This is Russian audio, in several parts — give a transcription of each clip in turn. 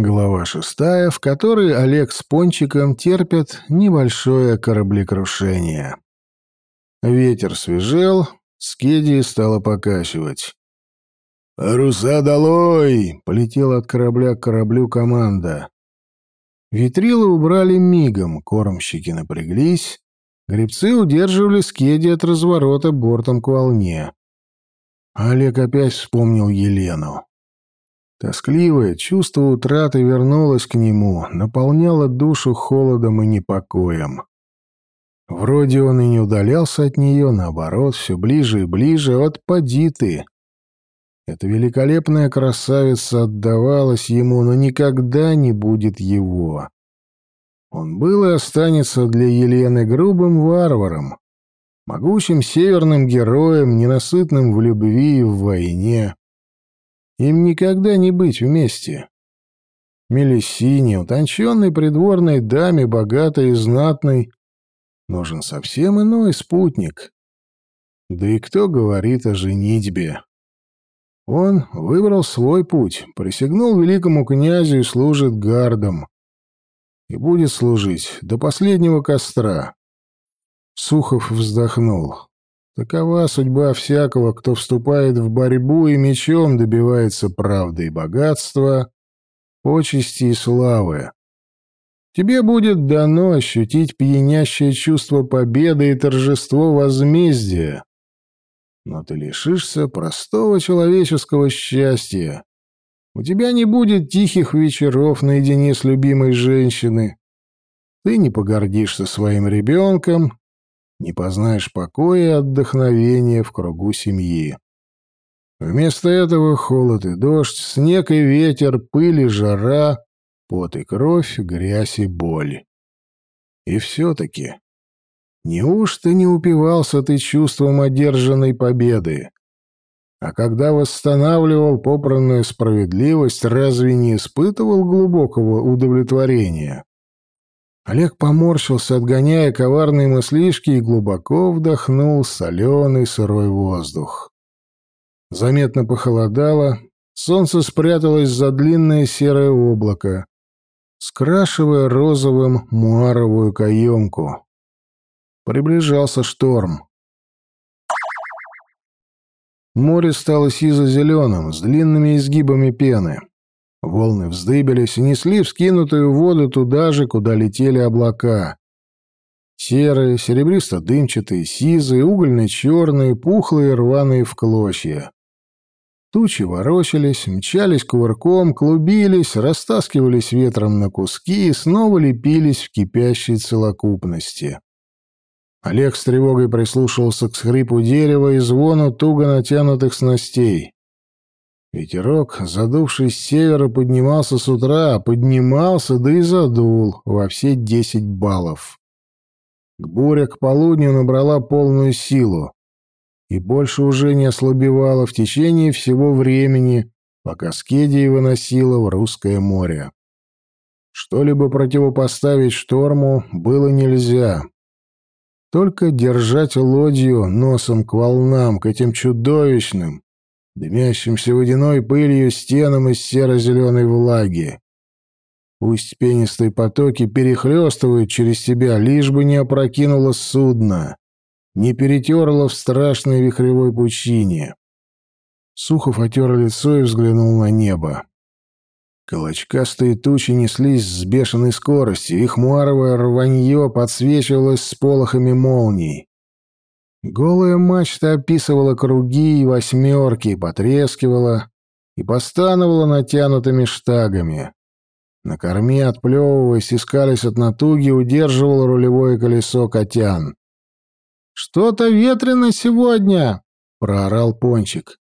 Глава шестая, в которой Олег с Пончиком терпят небольшое кораблекрушение. Ветер свежел, скеди стало покачивать. «Паруса долой!» — полетела от корабля к кораблю команда. Витрилы убрали мигом, кормщики напряглись, гребцы удерживали скеди от разворота бортом к волне. Олег опять вспомнил Елену. Тоскливое чувство утраты вернулось к нему, наполняло душу холодом и непокоем. Вроде он и не удалялся от нее, наоборот, все ближе и ближе, от поди ты. Эта великолепная красавица отдавалась ему, но никогда не будет его. Он был и останется для Елены грубым варваром, могучим северным героем, ненасытным в любви и в войне. Им никогда не быть вместе. Мелисине, утонченной придворной даме, богатой и знатной, нужен совсем иной спутник. Да и кто говорит о женитьбе? Он выбрал свой путь, присягнул великому князю и служит гардом. И будет служить до последнего костра. Сухов вздохнул. Такова судьба всякого, кто вступает в борьбу и мечом добивается правды и богатства, почести и славы. Тебе будет дано ощутить пьянящее чувство победы и торжество возмездия. Но ты лишишься простого человеческого счастья. У тебя не будет тихих вечеров наедине с любимой женщиной. Ты не погордишься своим ребенком, не познаешь покоя и отдохновения в кругу семьи. Вместо этого холод и дождь, снег и ветер, пыль и жара, пот и кровь, грязь и боль. И все-таки, неужто не упивался ты чувством одержанной победы? А когда восстанавливал попранную справедливость, разве не испытывал глубокого удовлетворения? Олег поморщился, отгоняя коварные мыслишки, и глубоко вдохнул соленый сырой воздух. Заметно похолодало, солнце спряталось за длинное серое облако, скрашивая розовым муаровую каемку. Приближался шторм. Море стало сизо-зеленым, с длинными изгибами пены. Волны вздыбились и несли вскинутую воду туда же, куда летели облака. Серые, серебристо-дымчатые, сизые, угольно-черные, пухлые, рваные в клочья. Тучи ворочались, мчались кувырком, клубились, растаскивались ветром на куски и снова лепились в кипящей целокупности. Олег с тревогой прислушивался к скрипу дерева и звону туго натянутых снастей. Ветерок, задувший с севера, поднимался с утра, поднимался, да и задул во все десять баллов. К буре к полудню набрала полную силу и больше уже не ослабевала в течение всего времени, пока Скедия выносила в русское море. Что-либо противопоставить шторму было нельзя. Только держать лодью носом к волнам, к этим чудовищным, дымящимся водяной пылью стенам из серо-зеленой влаги. Пусть пенистые потоки перехлестывают через тебя, лишь бы не опрокинуло судно, не перетерло в страшной вихревой пучине. Сухов отер лицо и взглянул на небо. Колочкастые тучи неслись с бешеной скоростью, их муаровое рванье подсвечивалось с полохами молний. Голая мачта описывала круги и восьмерки, потрескивала и постановала натянутыми штагами. На корме, отплевываясь, искались от натуги, удерживало рулевое колесо котян. «Что-то ветрено сегодня!» — проорал Пончик.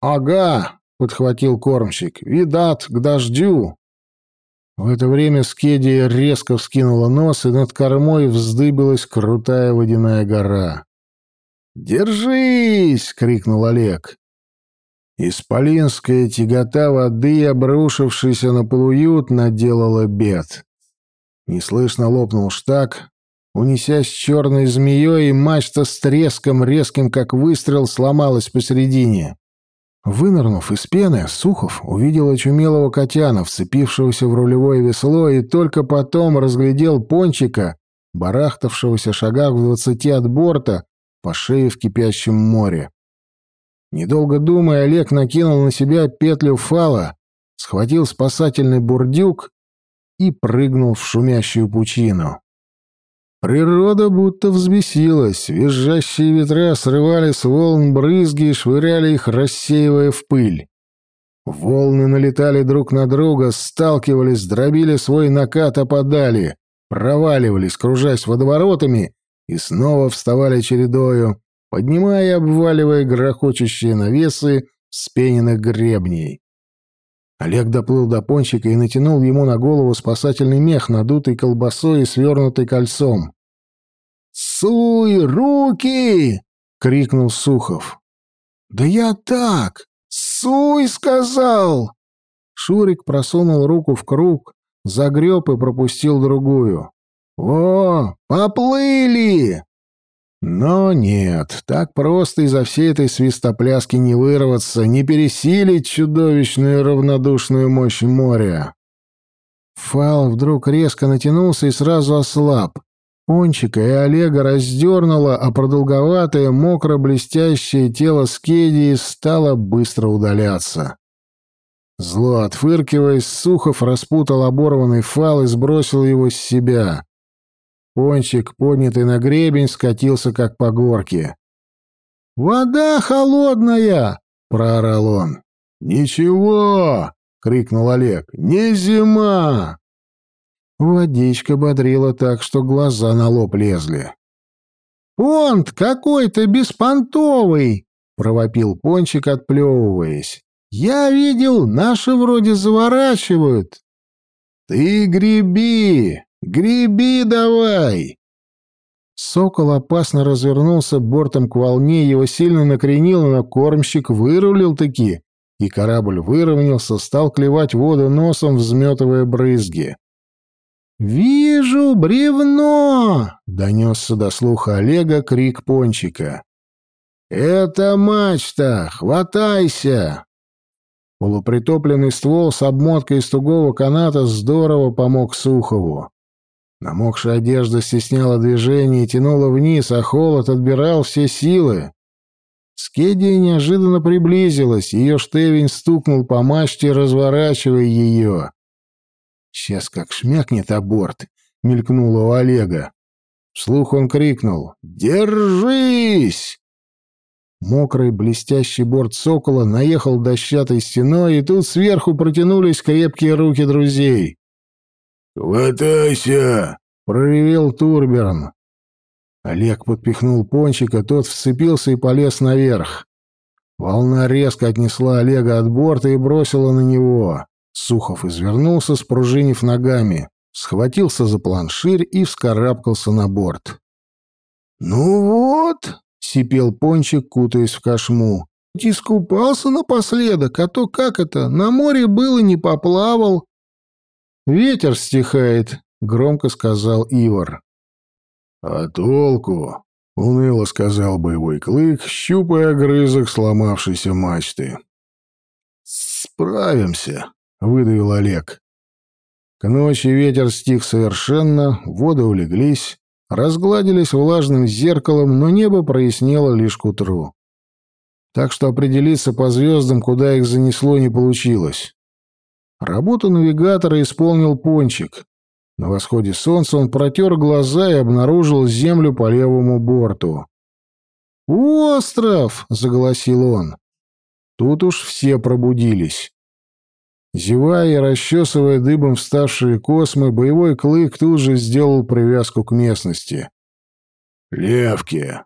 «Ага!» — подхватил кормщик. «Видат, к дождю!» В это время Скедия резко вскинула нос, и над кормой вздыбилась крутая водяная гора. «Держись!» — крикнул Олег. Исполинская тягота воды, обрушившаяся на полуют, наделала бед. Неслышно лопнул штаг, унесясь черной змеей, и мачта с треском, резким как выстрел, сломалась посередине. Вынырнув из пены, Сухов увидел очумелого котяна, вцепившегося в рулевое весло, и только потом разглядел пончика, барахтавшегося шагах в двадцати от борта, по шее в кипящем море. Недолго думая, Олег накинул на себя петлю фала, схватил спасательный бурдюк и прыгнул в шумящую пучину. Природа будто взбесилась, визжащие ветра срывали с волн брызги и швыряли их, рассеивая в пыль. Волны налетали друг на друга, сталкивались, дробили свой накат, опадали, проваливались, кружась водоворотами, и снова вставали чередою, поднимая и обваливая грохочущие навесы спененных гребней. Олег доплыл до пончика и натянул ему на голову спасательный мех, надутый колбасой и свернутый кольцом. «Суй, руки!» — крикнул Сухов. «Да я так! Суй!» — сказал! Шурик просунул руку в круг, загреб и пропустил другую. «О, поплыли!» Но нет, так просто из-за всей этой свистопляски не вырваться, не пересилить чудовищную равнодушную мощь моря. Фал вдруг резко натянулся и сразу ослаб. Пончика и Олега раздернуло, а продолговатое, мокро-блестящее тело Скедии стало быстро удаляться. Зло отфыркиваясь, Сухов распутал оборванный фал и сбросил его с себя. Пончик, поднятый на гребень, скатился как по горке. «Вода холодная!» — проорал он. «Ничего!» — крикнул Олег. «Не зима!» Водичка бодрила так, что глаза на лоб лезли. «Понт какой-то беспонтовый!» — провопил Пончик, отплевываясь. «Я видел, наши вроде заворачивают». «Ты греби! Греби давай!» Сокол опасно развернулся бортом к волне, его сильно накренило, но кормщик вырулил-таки, и корабль выровнялся, стал клевать воду носом, взметывая брызги. «Вижу бревно!» — донесся до слуха Олега крик пончика. «Это мачта! Хватайся!» Полупритопленный ствол с обмоткой из тугого каната здорово помог Сухову. Намокшая одежда стесняла движение и тянула вниз, а холод отбирал все силы. Скедия неожиданно приблизилась, ее штевень стукнул по мачте, разворачивая ее. «Сейчас как шмякнет о борт!» — мелькнуло у Олега. Вслух он крикнул «Держись!» Мокрый блестящий борт «Сокола» наехал дощатой стеной, и тут сверху протянулись крепкие руки друзей. «Хватайся!» — проревел Турберн. Олег подпихнул пончика, тот вцепился и полез наверх. Волна резко отнесла Олега от борта и бросила на него. Сухов извернулся, спружинив ногами, схватился за планширь и вскарабкался на борт. «Ну вот!» — сипел пончик, кутаясь в кошму. «Искупался напоследок, а то как это, на море был и не поплавал». «Ветер стихает», — громко сказал Ивар. «А толку?» — уныло сказал боевой клык, щупая огрызок сломавшейся мачты. «Справимся», — выдавил Олег. К ночи ветер стих совершенно, воды улеглись, разгладились влажным зеркалом, но небо прояснело лишь к утру. Так что определиться по звездам, куда их занесло, не получилось. Работу навигатора исполнил Пончик. На восходе солнца он протер глаза и обнаружил землю по левому борту. «Остров!» — заголосил он. Тут уж все пробудились. Зевая и расчесывая дыбом вставшие космы, боевой клык тут же сделал привязку к местности. «Левки!»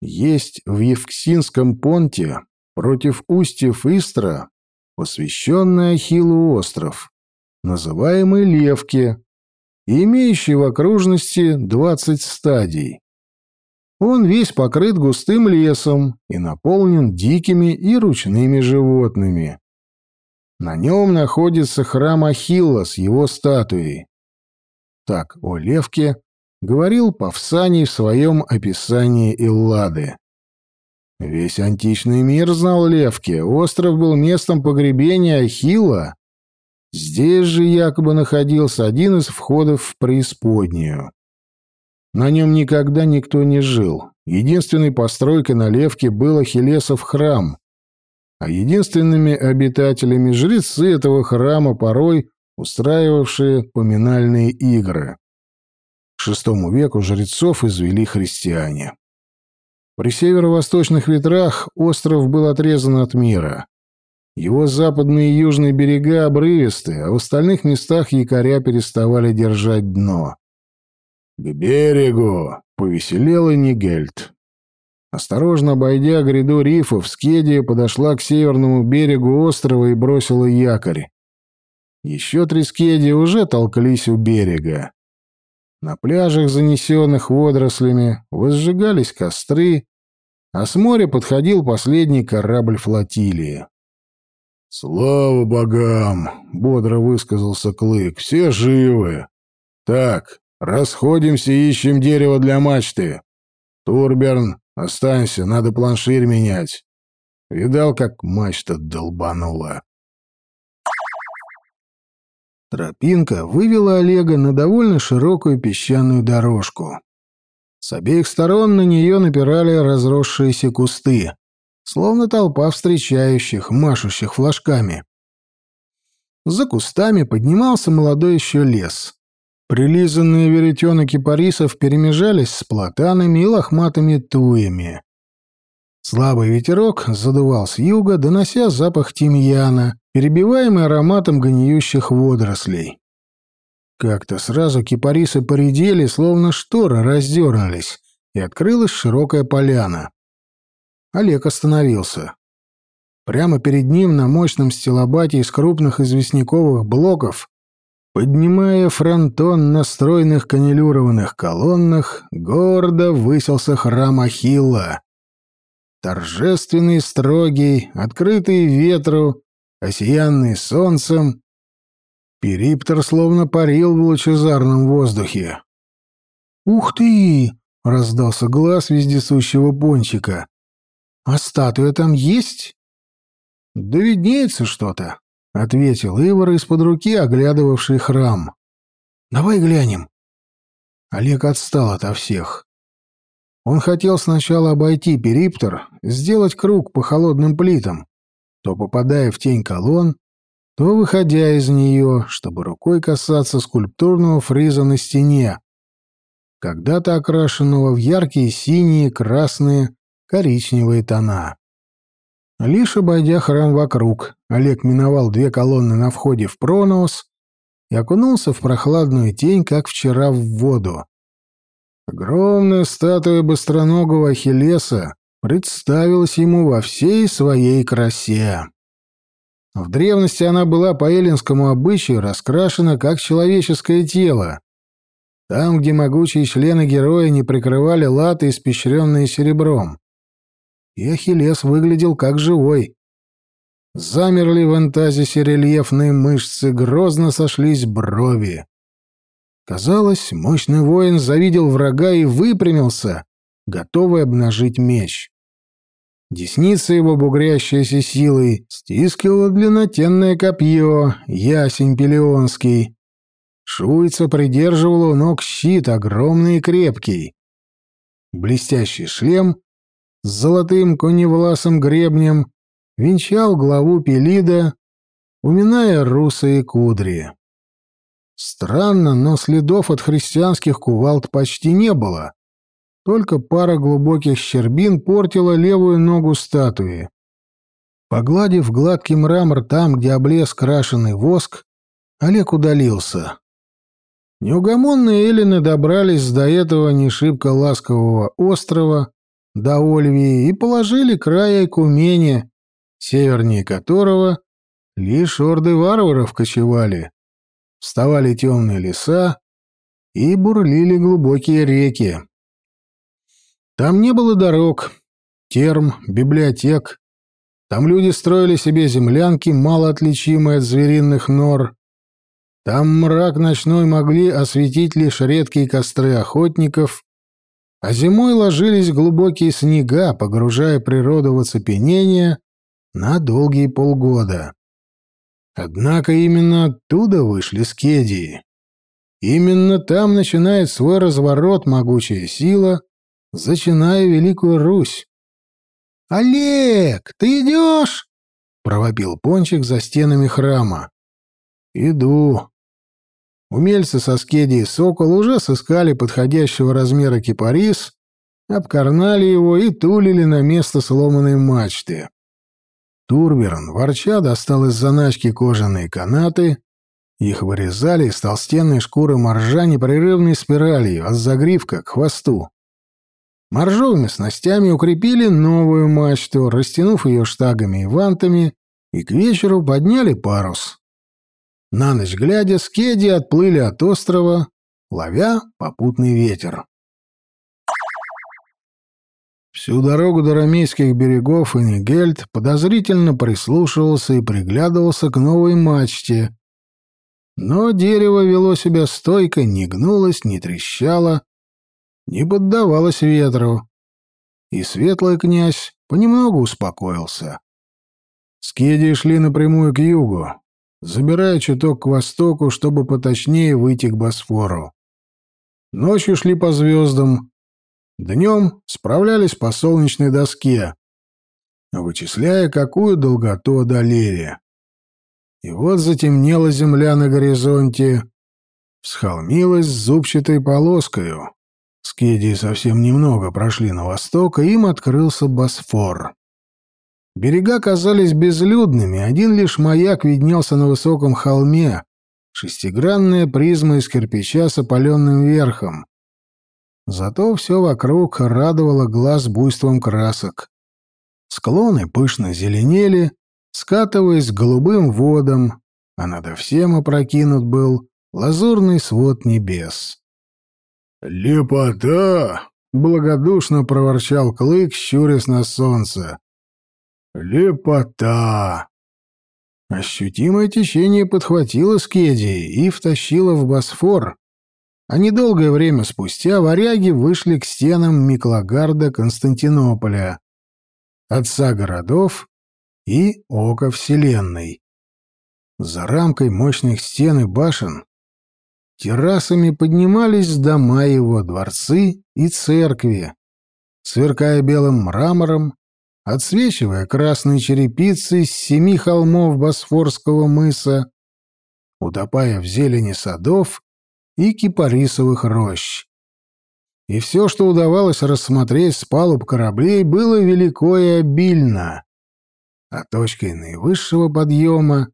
Есть в Евксинском понте против устьев Истра посвященный Ахиллу остров, называемый Левки, имеющий в окружности 20 стадий. Он весь покрыт густым лесом и наполнен дикими и ручными животными. На нем находится храм Ахилла с его статуей. Так о Левке говорил Павсаний в своем описании Иллады. Весь античный мир знал Левки. Остров был местом погребения Ахилла. Здесь же якобы находился один из входов в преисподнюю. На нем никогда никто не жил. Единственной постройкой на Левке был Ахиллесов храм, а единственными обитателями жрецы этого храма порой устраивавшие поминальные игры. К VI веку жрецов извели христиане. При северо-восточных ветрах остров был отрезан от мира. Его западные и южные берега обрывисты, а в остальных местах якоря переставали держать дно. «К берегу!» — повеселел и Нигельд. Осторожно обойдя гряду рифов, Скедия подошла к северному берегу острова и бросила якорь. Еще три Скедии уже толкались у берега. На пляжах, занесенных водорослями, возжигались костры, а с моря подходил последний корабль флотилии. «Слава богам!» — бодро высказался Клык. «Все живы! Так, расходимся и ищем дерево для мачты. Турберн, останься, надо планширь менять. Видал, как мачта долбанула?» Тропинка вывела Олега на довольно широкую песчаную дорожку. С обеих сторон на нее напирали разросшиеся кусты, словно толпа встречающих, машущих флажками. За кустами поднимался молодой еще лес. Прилизанные веретена кипарисов перемежались с платанами и лохматыми туями. Слабый ветерок задувал с юга, донося запах тимьяна, перебиваемый ароматом гниющих водорослей. Как-то сразу кипарисы поредели, словно шторы раздернулись, и открылась широкая поляна. Олег остановился. Прямо перед ним на мощном стелобате из крупных известняковых блоков, поднимая фронтон на стройных канилюрованных колоннах, гордо высился храм Ахилла. Торжественный, строгий, открытый ветру, осиянный солнцем, Периптер словно парил в лучезарном воздухе. «Ух ты!» — раздался глаз вездесущего пончика. «А статуя там есть?» «Да виднеется что-то», — ответил Ивар из-под руки, оглядывавший храм. «Давай глянем». Олег отстал ото всех. Он хотел сначала обойти периптер, сделать круг по холодным плитам, то попадая в тень колонн, то выходя из нее, чтобы рукой касаться скульптурного фриза на стене, когда-то окрашенного в яркие синие, красные, коричневые тона. Лишь обойдя храм вокруг, Олег миновал две колонны на входе в Пронос и окунулся в прохладную тень, как вчера в воду. Огромная статуя быстроногого Ахиллеса представилась ему во всей своей красе. В древности она была по эллинскому обычаю раскрашена как человеческое тело. Там, где могучие члены героя не прикрывали латы, испещренные серебром. И Ахиллес выглядел как живой. Замерли в антазисе рельефные мышцы, грозно сошлись брови. Казалось, мощный воин завидел врага и выпрямился, готовый обнажить меч. Десница его, бугрящаяся силой, стискивала длиннотенное копье, ясень пелеонский. Шуйца придерживала у ног щит, огромный и крепкий. Блестящий шлем с золотым коневласым гребнем венчал главу Пелида, уминая русые кудри. Странно, но следов от христианских кувалд почти не было. Только пара глубоких щербин портила левую ногу статуи. Погладив гладкий мрамор там, где облез крашеный воск, Олег удалился. Неугомонные эллины добрались до этого не шибко ласкового острова, до Ольвии, и положили край Айкумени, севернее которого лишь орды варваров кочевали. Вставали темные леса и бурлили глубокие реки. Там не было дорог, терм, библиотек. Там люди строили себе землянки, мало отличимые от звериных нор. Там мрак ночной могли осветить лишь редкие костры охотников, а зимой ложились глубокие снега, погружая природу в оцепенение на долгие полгода. Однако именно оттуда вышли скедии. Именно там начинает свой разворот могучая сила, зачиная Великую Русь. «Олег, ты идешь?» — провопил Пончик за стенами храма. «Иду». Умельцы со скедии «Сокол» уже сыскали подходящего размера кипарис, обкорнали его и тулили на место сломанной мачты. Турберн, ворча, достал из заначки кожаные канаты, их вырезали из толстенной шкуры моржа непрерывной спиралью от загривка к хвосту. Моржовыми снастями укрепили новую мачту, растянув ее штагами и вантами, и к вечеру подняли парус. На ночь глядя, скеди отплыли от острова, ловя попутный ветер. Всю дорогу до рамейских берегов Энигельд подозрительно прислушивался и приглядывался к новой мачте, но дерево вело себя стойко, не гнулось, не трещало, не поддавалось ветру. И светлый князь понемногу успокоился. Скеди шли напрямую к югу, забирая чуток к востоку, чтобы поточнее выйти к Босфору. Ночью шли по звездам, днем справлялись по солнечной доске, вычисляя, какую долготу одолели. И вот затемнела земля на горизонте, всхолмилась зубчатой полоскою. Скедии совсем немного прошли на восток, и им открылся Босфор. Берега казались безлюдными, один лишь маяк виднелся на высоком холме, шестигранная призма из кирпича с опаленным верхом. Зато все вокруг радовало глаз буйством красок. Склоны пышно зеленели, скатываясь к голубым водам, а над всем опрокинут был лазурный свод небес. «Лепота!» — благодушно проворчал Клык, щурясь на солнце. «Лепота!» Ощутимое течение подхватило Скеди и втащило в Босфор, а недолгое время спустя варяги вышли к стенам Миклагарда Константинополя, отца городов и око Вселенной. За рамкой мощных стен и башен террасами поднимались дома его, дворцы и церкви, сверкая белым мрамором, отсвечивая красной черепицей с семи холмов Босфорского мыса, утопая в зелени садов и кипарисовых рощ. И все, что удавалось рассмотреть с палуб кораблей, было велико и обильно а точкой наивысшего подъема,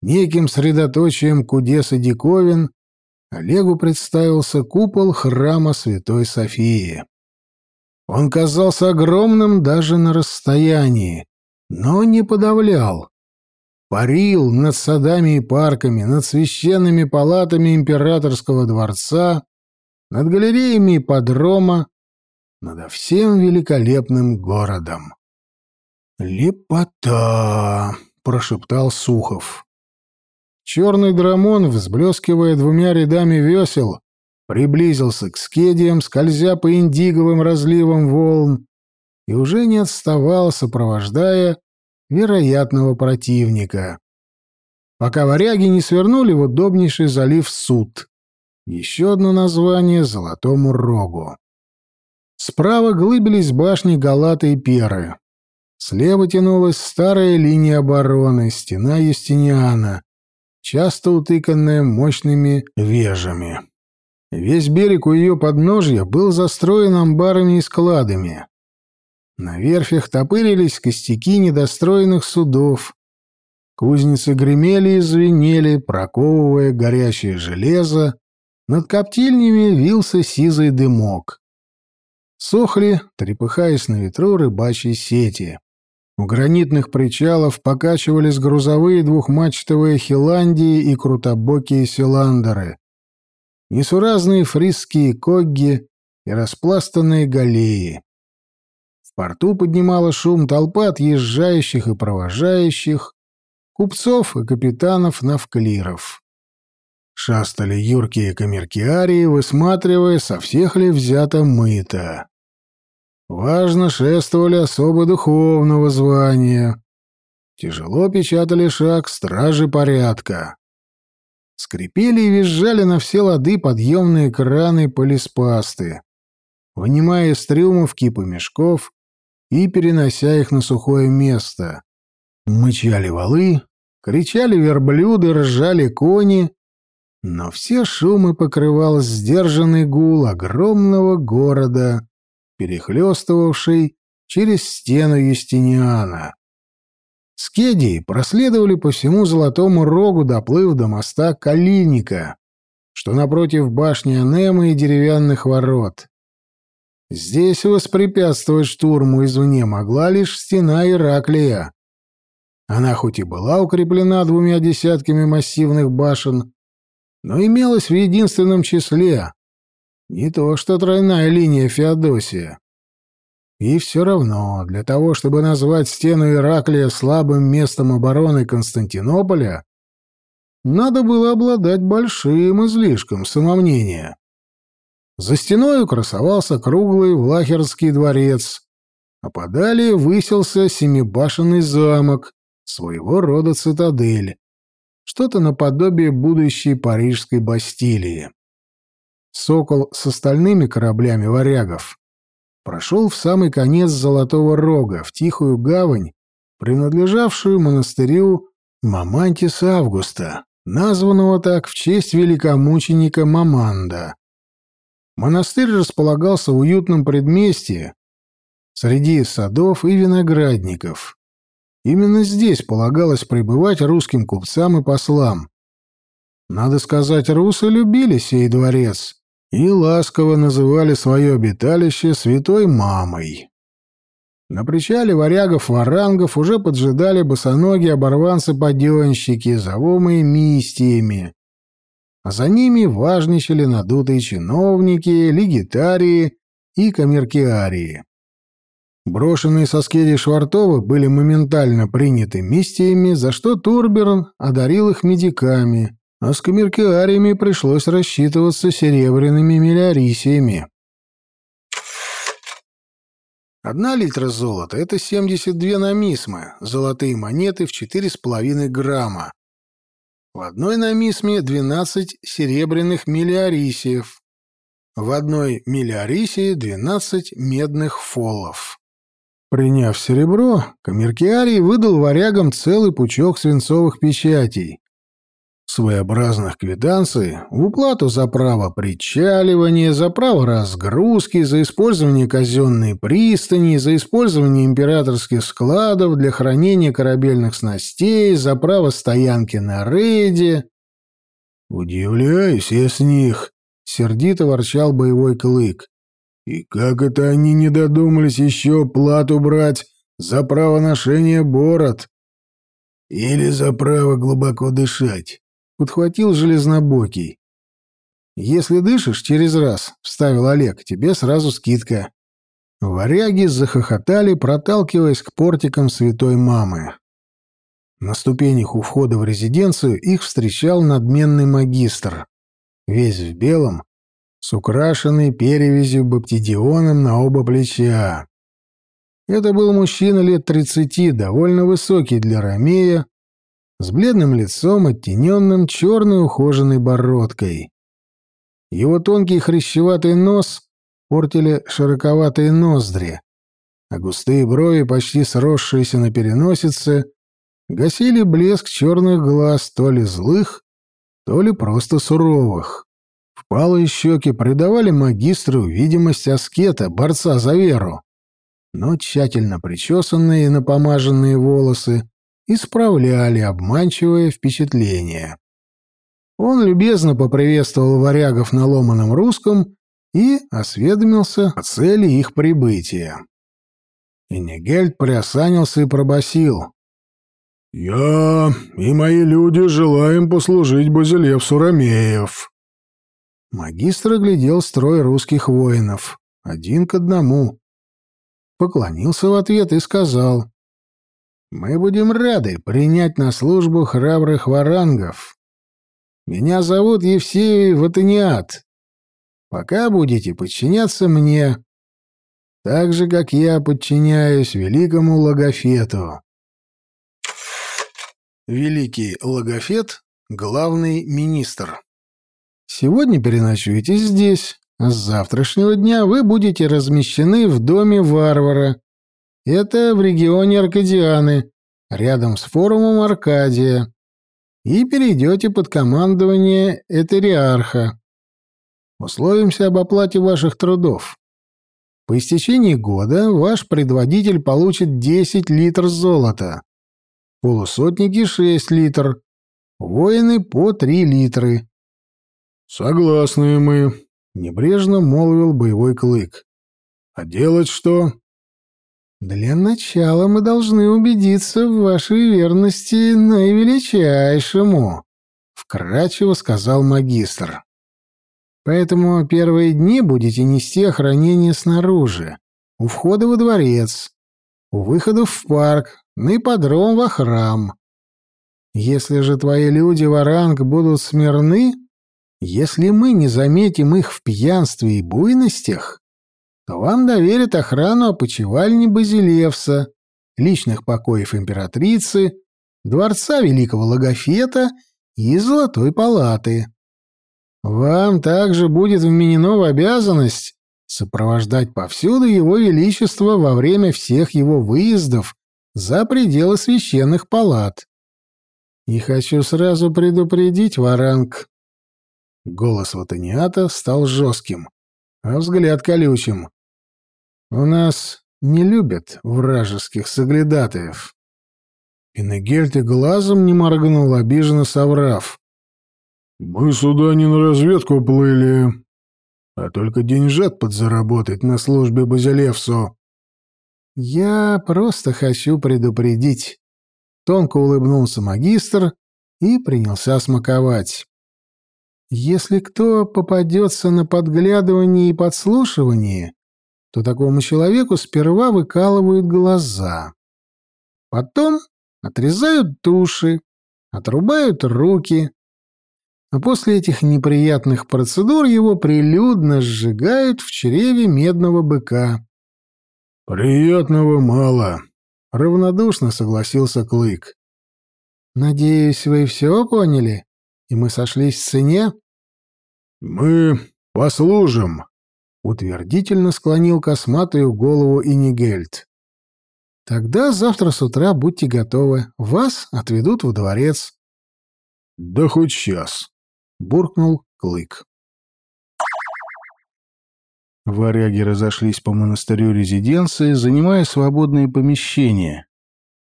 неким средоточием кудес и диковин, Олегу представился купол храма Святой Софии. Он казался огромным даже на расстоянии, но не подавлял. Парил над садами и парками, над священными палатами императорского дворца, над галереями ипподрома, над всем великолепным городом. «Лепота!» — прошептал Сухов. Черный драмон, взблескивая двумя рядами весел, приблизился к скедиям, скользя по индиговым разливам волн, и уже не отставал, сопровождая вероятного противника. Пока варяги не свернули в удобнейший залив Суд. Еще одно название Золотому Рогу. Справа глыбились башни Галата и Перы. Слева тянулась старая линия обороны, стена Юстиниана, часто утыканная мощными вежами. Весь берег у ее подножья был застроен амбарами и складами. На верфях топырились костяки недостроенных судов. Кузницы гремели и звенели, проковывая горячее железо. Над коптильнями вился сизый дымок. Сохли, трепыхаясь на ветру, рыбачьи сети. У гранитных причалов покачивались грузовые двухмачтовые хиландии и крутобокие силандеры, несуразные фрисские когги и распластанные галеи. В порту поднимала шум толпа отъезжающих и провожающих, купцов и капитанов навклиров. Шастали юркие камеркиарии, высматривая, со всех ли взято мыто. Важно шествовали особо духовного звания. Тяжело печатали шаг стражи порядка. Скрипели и визжали на все лады подъемные краны полиспасты, вынимая из трюмов кипы мешков и перенося их на сухое место. Мычали валы, кричали верблюды, ржали кони, но все шумы покрывал сдержанный гул огромного города, перехлестывавший через стену Юстиниана. Скедии проследовали по всему Золотому Рогу, доплыв до моста Калиника, что напротив башни Анемы и деревянных ворот. Здесь воспрепятствовать штурму извне могла лишь стена Ираклия. Она хоть и была укреплена двумя десятками массивных башен, но имелась в единственном числе. Не то что тройная линия Феодосия. И все равно, для того, чтобы назвать стену Ираклия слабым местом обороны Константинополя, надо было обладать большим излишком самомнения. За стеной красовался круглый Влахерский дворец, а подалее высился семибашенный замок, своего рода цитадель, что-то наподобие будущей парижской Бастилии. «Сокол» с остальными кораблями варягов прошел в самый конец Золотого Рога, в тихую гавань, принадлежавшую монастырю Мамантис Августа, названного так в честь великомученика Маманда. Монастырь располагался в уютном предместье, среди садов и виноградников. Именно здесь полагалось пребывать русским купцам и послам. Надо сказать, русы любили сей дворец и ласково называли свое обиталище святой мамой. На причале варягов-варангов уже поджидали босоногие оборванцы-паденщики, зовомые мистиями. А за ними важничали надутые чиновники, легитарии и камеркиарии. Брошенные со скеди Швартова были моментально приняты мистиями, за что Турберн одарил их медиками, а с камеркиариями пришлось рассчитываться серебряными миллиарисиями. Одна литра золота — это 72 намисмы, золотые монеты в 4,5 грамма. В одной намисме 12 серебряных миллиарисиев, в одной миллиарисии 12 медных фолов. Приняв серебро, Камеркиарий выдал варягам целый пучок свинцовых печатей, своеобразных квитанций в уплату за право причаливания, за право разгрузки, за использование казенной пристани, за использование императорских складов для хранения корабельных снастей, за право стоянки на рейде. «Удивляюсь я с них», — сердито ворчал боевой клык. И как это они не додумались еще плату брать за право ношения бород? Или за право глубоко дышать? Подхватил железнобокий. Если дышишь через раз, вставил Олег, тебе сразу скидка. Варяги захохотали, проталкиваясь к портикам святой мамы. На ступенях у входа в резиденцию их встречал надменный магистр. Весь в белом, с украшенной перевязью баптидионом на оба плеча. Это был мужчина лет тридцати, довольно высокий для ромея, с бледным лицом, оттененным черной ухоженной бородкой. Его тонкий хрящеватый нос портили широковатые ноздри, а густые брови, почти сросшиеся на переносице, гасили блеск черных глаз то ли злых, то ли просто суровых. Впалые щеки придавали магистру видимость аскета, борца за веру. Но тщательно причесанные и напомаженные волосы исправляли обманчивое впечатление. Он любезно поприветствовал варягов на ломаном русском и осведомился о цели их прибытия. Иннигельд приосанился и пробасил: «Я и мои люди желаем послужить Базилевсу Ромеев». Магистр оглядел строй русских воинов, один к одному. Поклонился в ответ и сказал, «Мы будем рады принять на службу храбрых варангов. Меня зовут Евсей Ватаниат. Пока будете подчиняться мне. так же, как я подчиняюсь великому Логофету. Великий Логофет — главный министр. Сегодня переночуете здесь, а с завтрашнего дня вы будете размещены в доме варвара. Это в регионе Аркадианы, рядом с форумом Аркадия. И перейдете под командование Этериарха. Условимся об оплате ваших трудов. По истечении года ваш предводитель получит 10 литров золота полусотники — шесть литр, воины — по три литры. — Согласны мы, — небрежно молвил боевой клык. — А делать что? — Для начала мы должны убедиться в вашей верности наивеличайшему, — вкратчиво сказал магистр. Поэтому первые дни будете нести охранение снаружи, у входа во дворец, у выхода в парк, на ипподром во храм. Если же твои люди в Оранг будут смирны, если мы не заметим их в пьянстве и буйностях, то вам доверят охрану опочивальни Базилевса, личных покоев императрицы, дворца Великого Логофета и Золотой Палаты. Вам также будет вменено в обязанность сопровождать повсюду Его Величество во время всех его выездов за пределы священных палат. И хочу сразу предупредить, Варанг. Голос Ватаниата стал жестким, а взгляд колючим. У нас не любят вражеских соглядатаев. Пинегельт и глазом не моргнул, обиженно соврав. «Мы сюда не на разведку плыли, а только деньжат подзаработать на службе Базилевсу. «Я просто хочу предупредить». Тонко улыбнулся магистр и принялся смаковать. «Если кто попадется на подглядывание и подслушивание, то такому человеку сперва выкалывают глаза. Потом отрезают туши, отрубают руки, а после этих неприятных процедур его прилюдно сжигают в чреве медного быка. «Приятного мало», — равнодушно согласился Клык. «Надеюсь, вы все поняли, и мы сошлись в цене?» «Мы послужим», — утвердительно склонил косматую голову Инигельд. «Тогда завтра с утра будьте готовы. Вас отведут в дворец». «Да хоть сейчас», — буркнул Клык. Варяги разошлись по монастырю резиденции, занимая свободные помещения,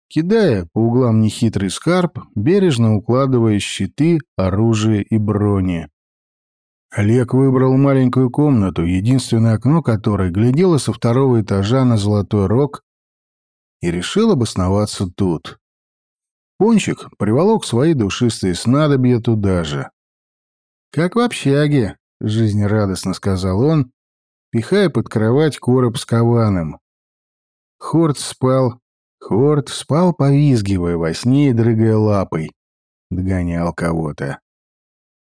кидая по углам нехитрый скарб, бережно укладывая щиты, оружие и брони. Олег выбрал маленькую комнату, единственное окно которой глядело со второго этажа на Золотой Рог, и решил обосноваться тут. Пончик приволок свои душистые снадобья туда же. «Как в общаге», — жизнерадостно сказал он, пихая под кровать короб с кованым. Хорт спал, Хорт спал, повизгивая во сне и дрыгая лапой. Догонял кого-то.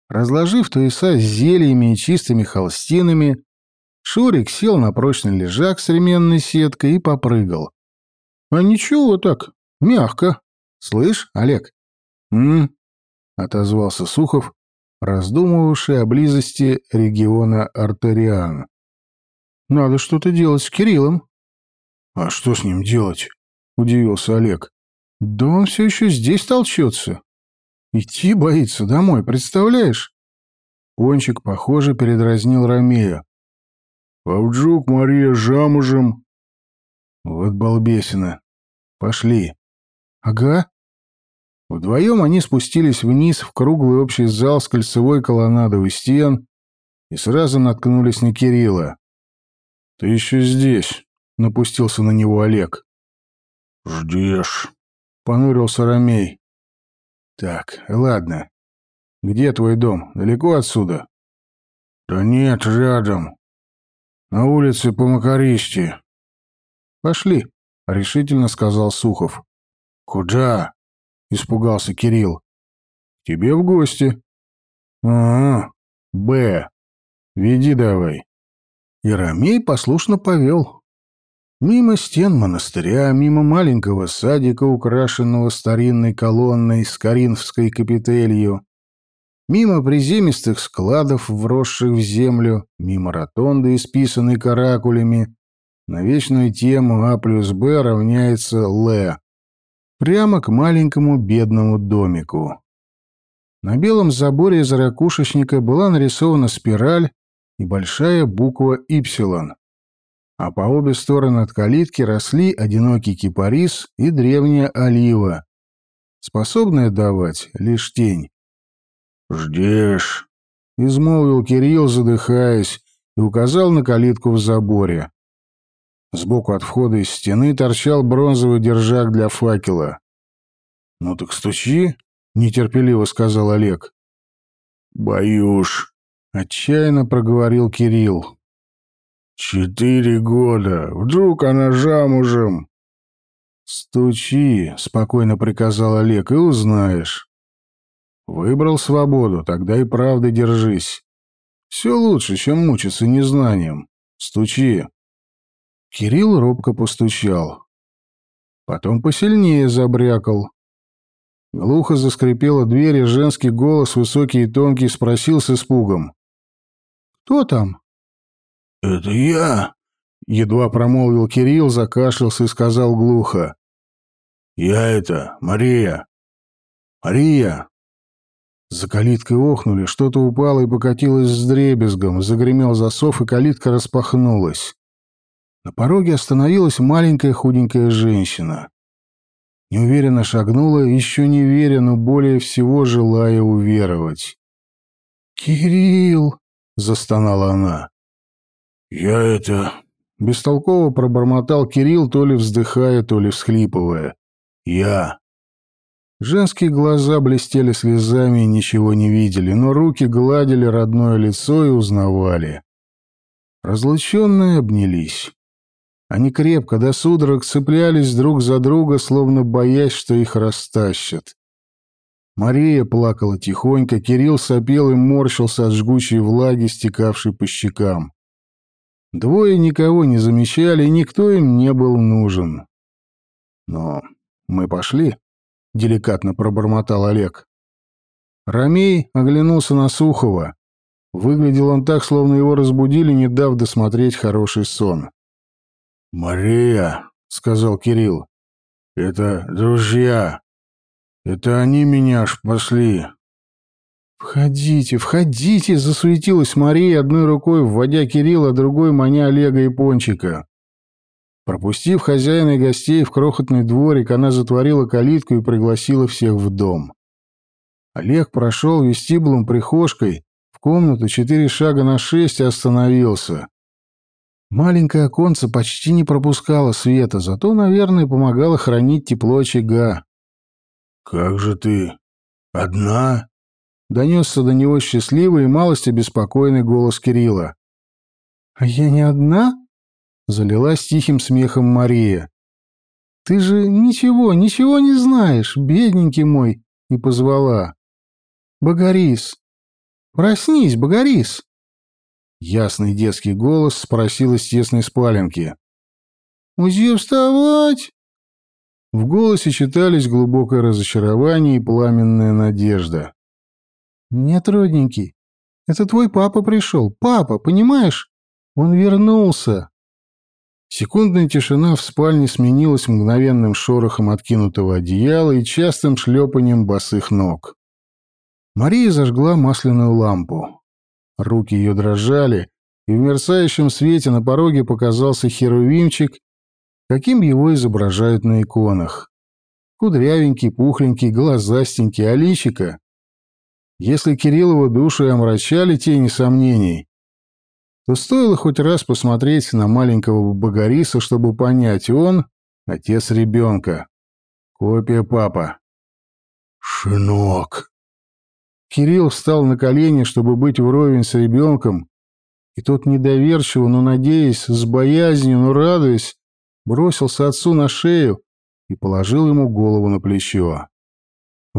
Разложив туеса с зельями и чистыми холстинами, Шурик сел на прочный лежак с ременной сеткой и попрыгал. «А ничего так, мягко. Слышь, Олег?» «М-м», отозвался Сухов, раздумывавший о близости региона Артериан. Надо что-то делать с Кириллом. А что с ним делать? Удивился Олег. Да он все еще здесь толчется. Идти боится домой, представляешь? Пончик, похоже, передразнил Ромея. А Мария замужем? Вот балбесина. Пошли. Ага. Вдвоем они спустились вниз в круглый общий зал с кольцевой колоннадой у стен и сразу наткнулись на Кирилла. «Ты еще здесь», — напустился на него Олег. «Ждешь», — понурился Ромей. «Так, ладно. Где твой дом? Далеко отсюда?» «Да нет, рядом. На улице по Макаристи». «Пошли», — решительно сказал Сухов. «Куда?» — испугался Кирилл. «Тебе в гости». «А, Б. Веди давай». И Ромей послушно повел. Мимо стен монастыря, мимо маленького садика, украшенного старинной колонной с коринфской капителью, мимо приземистых складов, вросших в землю, мимо ротонды, исписанной каракулями, на вечную тему А плюс Б равняется Л, прямо к маленькому бедному домику. На белом заборе из ракушечника была нарисована спираль и большая буква «Ипсилон», а по обе стороны от калитки росли одинокий кипарис и древняя олива, способная давать лишь тень. «Ждешь», — измолвил Кирилл, задыхаясь, и указал на калитку в заборе. Сбоку от входа из стены торчал бронзовый держак для факела. «Ну так стучи», — нетерпеливо сказал Олег. «Боюсь», — отчаянно проговорил Кирилл. «Четыре года. Вдруг она замужем?» «Стучи», — спокойно приказал Олег, — «и узнаешь». «Выбрал свободу, тогда и правды держись. Все лучше, чем мучиться незнанием. Стучи». Кирилл робко постучал. Потом посильнее забрякал. Глухо заскрипела дверь, и женский голос, высокий и тонкий, спросил с испугом. «Кто там?» «Это я!» — едва промолвил Кирилл, закашлялся и сказал глухо. «Я это, Мария! Мария!» За калиткой охнули, что-то упало и покатилось с дребезгом, загремел засов, и калитка распахнулась. На пороге остановилась маленькая худенькая женщина. Неуверенно шагнула, еще не веря, но более всего желая уверовать. «Кирилл!» — застонала она. «Я это...» — бестолково пробормотал Кирилл, то ли вздыхая, то ли всхлипывая. «Я...» Женские глаза блестели слезами и ничего не видели, но руки гладили родное лицо и узнавали. Разлученные обнялись. Они крепко до судорог цеплялись друг за друга, словно боясь, что их растащат. Мария плакала тихонько, Кирилл сопел и морщился от жгучей влаги, стекавшей по щекам. Двое никого не замечали, никто им не был нужен. «Но мы пошли», — деликатно пробормотал Олег. Ромей оглянулся на Сухова. Выглядел он так, словно его разбудили, не дав досмотреть хороший сон. «Мария», — сказал Кирилл, — «это друзья. Это они меня спасли. «Входите, входите!» — засуетилась Мария, одной рукой вводя Кирилла, другой маня Олега и Пончика. Пропустив хозяина и гостей в крохотный дворик, она затворила калитку и пригласила всех в дом. Олег прошел вестибулом прихожкой в комнату четыре шага на шесть остановился. Маленькое оконце почти не пропускало света, зато, наверное, помогало хранить тепло очага. «Как же ты? Одна?» Донесся до него счастливый и малость обеспокоенный голос Кирилла. «А я не одна?» — залилась тихим смехом Мария. «Ты же ничего, ничего не знаешь, бедненький мой!» — и позвала. «Богорис! Проснись, Богорис!» Ясный детский голос спросил из тесной спаленки. «Узи вставать?» В голосе читались глубокое разочарование и пламенная надежда. «Нет, родненький, это твой папа пришел. Папа, понимаешь? Он вернулся». Секундная тишина в спальне сменилась мгновенным шорохом откинутого одеяла и частым шлепанием босых ног. Мария зажгла масляную лампу. Руки ее дрожали, и в мерцающем свете на пороге показался херувимчик, каким его изображают на иконах. Кудрявенький, пухленький, глазастенький, а личико если Кириллову душу и омрачали тени сомнений, то стоило хоть раз посмотреть на маленького Богориса, чтобы понять, он — отец ребенка. Копия папа. «Шинок!» Кирилл встал на колени, чтобы быть вровень с ребенком, и тот недоверчиво, но надеясь, с боязнью, но радуясь, бросился отцу на шею и положил ему голову на плечо.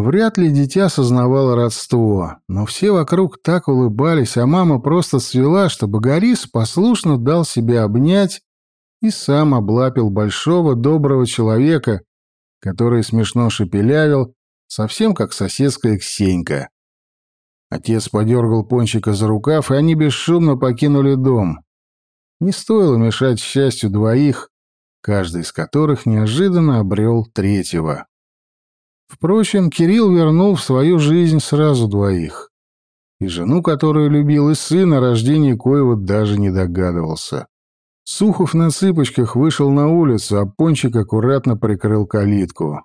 Вряд ли дитя сознавало родство, но все вокруг так улыбались, а мама просто свела, чтобы Горис послушно дал себя обнять и сам облапил большого доброго человека, который смешно шепелявил, совсем как соседская Ксенька. Отец подергал Пончика за рукав, и они бесшумно покинули дом. Не стоило мешать счастью двоих, каждый из которых неожиданно обрел третьего. Впрочем, Кирилл вернул в свою жизнь сразу двоих. И жену, которую любил, и сына, о рождении коего даже не догадывался. Сухов на цыпочках вышел на улицу, а Пончик аккуратно прикрыл калитку.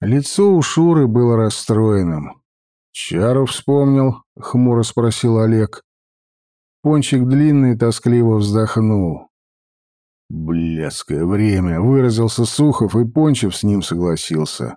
Лицо у Шуры было расстроенным. «Чару вспомнил?» — хмуро спросил Олег. Пончик длинный тоскливо вздохнул. «Блядское время!» — выразился Сухов, и Пончев с ним согласился.